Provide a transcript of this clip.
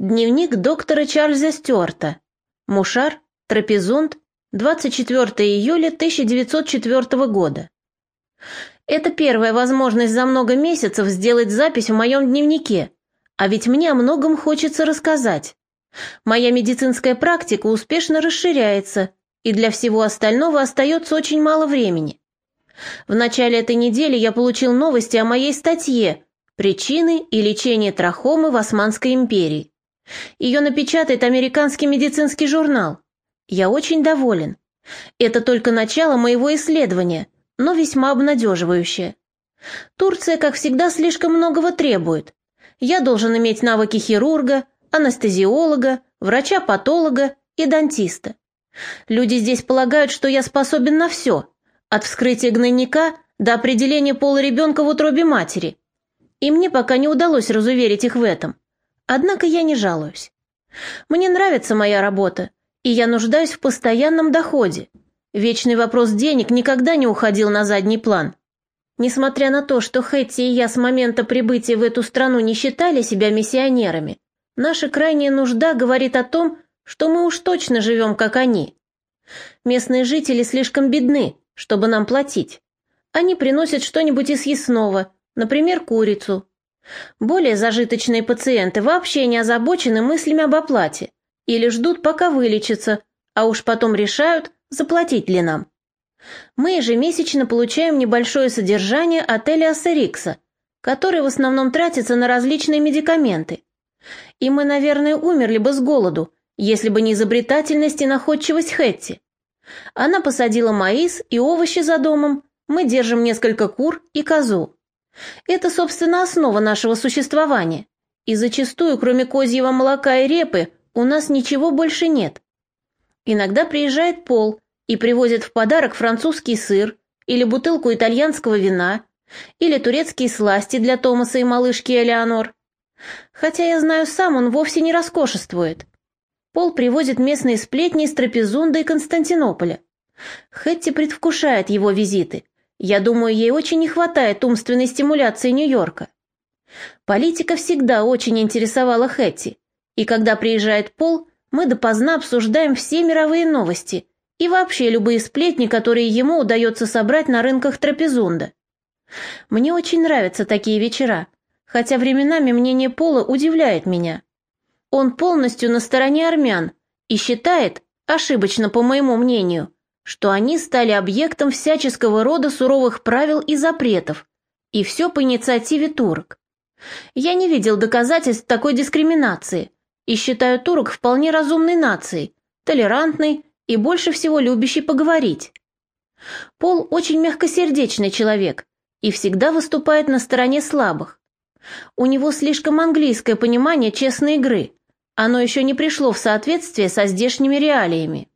Дневник доктора Чарльза Стюарта. Мушар, Трапезунд, 24 июля 1904 года. Это первая возможность за много месяцев сделать запись в моем дневнике, а ведь мне о многом хочется рассказать. Моя медицинская практика успешно расширяется, и для всего остального остается очень мало времени. В начале этой недели я получил новости о моей статье «Причины и лечение трахомы в Османской империи». Ее напечатает американский медицинский журнал. Я очень доволен. Это только начало моего исследования, но весьма обнадеживающее. Турция, как всегда, слишком многого требует. Я должен иметь навыки хирурга, анестезиолога, врача-патолога и дантиста. Люди здесь полагают, что я способен на все, от вскрытия гнойника до определения пола ребенка в утробе матери. И мне пока не удалось разуверить их в этом. Однако я не жалуюсь. Мне нравится моя работа, и я нуждаюсь в постоянном доходе. Вечный вопрос денег никогда не уходил на задний план. Несмотря на то, что Хэтти и я с момента прибытия в эту страну не считали себя миссионерами, наша крайняя нужда говорит о том, что мы уж точно живем, как они. Местные жители слишком бедны, чтобы нам платить. Они приносят что-нибудь из съестного, например, курицу, более зажиточные пациенты вообще не озабочены мыслями об оплате или ждут, пока вылечатся, а уж потом решают, заплатить ли нам. Мы ежемесячно получаем небольшое содержание от Элиаса Рикса, который в основном тратится на различные медикаменты. И мы, наверное, умерли бы с голоду, если бы не изобретательность и находчивость Хэтти. Она посадила маис и овощи за домом, мы держим несколько кур и козу. Это, собственно, основа нашего существования. И зачастую, кроме козьего молока и репы, у нас ничего больше нет. Иногда приезжает Пол и привозит в подарок французский сыр или бутылку итальянского вина, или турецкие сласти для Томаса и малышки Элеонор. Хотя я знаю сам, он вовсе не роскошествует. Пол привозит местные сплетни из Трапезунда и Константинополя. Хэтти предвкушает его визиты, я думаю, ей очень не хватает умственной стимуляции Нью-Йорка. Политика всегда очень интересовала Хэтти, и когда приезжает Пол, мы допоздна обсуждаем все мировые новости и вообще любые сплетни, которые ему удается собрать на рынках Трапезунда. Мне очень нравятся такие вечера, хотя временами мнение Пола удивляет меня. Он полностью на стороне армян и считает, ошибочно по моему мнению, что они стали объектом всяческого рода суровых правил и запретов, и все по инициативе турок. Я не видел доказательств такой дискриминации и считаю турок вполне разумной нацией, толерантной и больше всего любящей поговорить. Пол очень мягкосердечный человек и всегда выступает на стороне слабых. У него слишком английское понимание честной игры, оно еще не пришло в соответствие со здешними реалиями.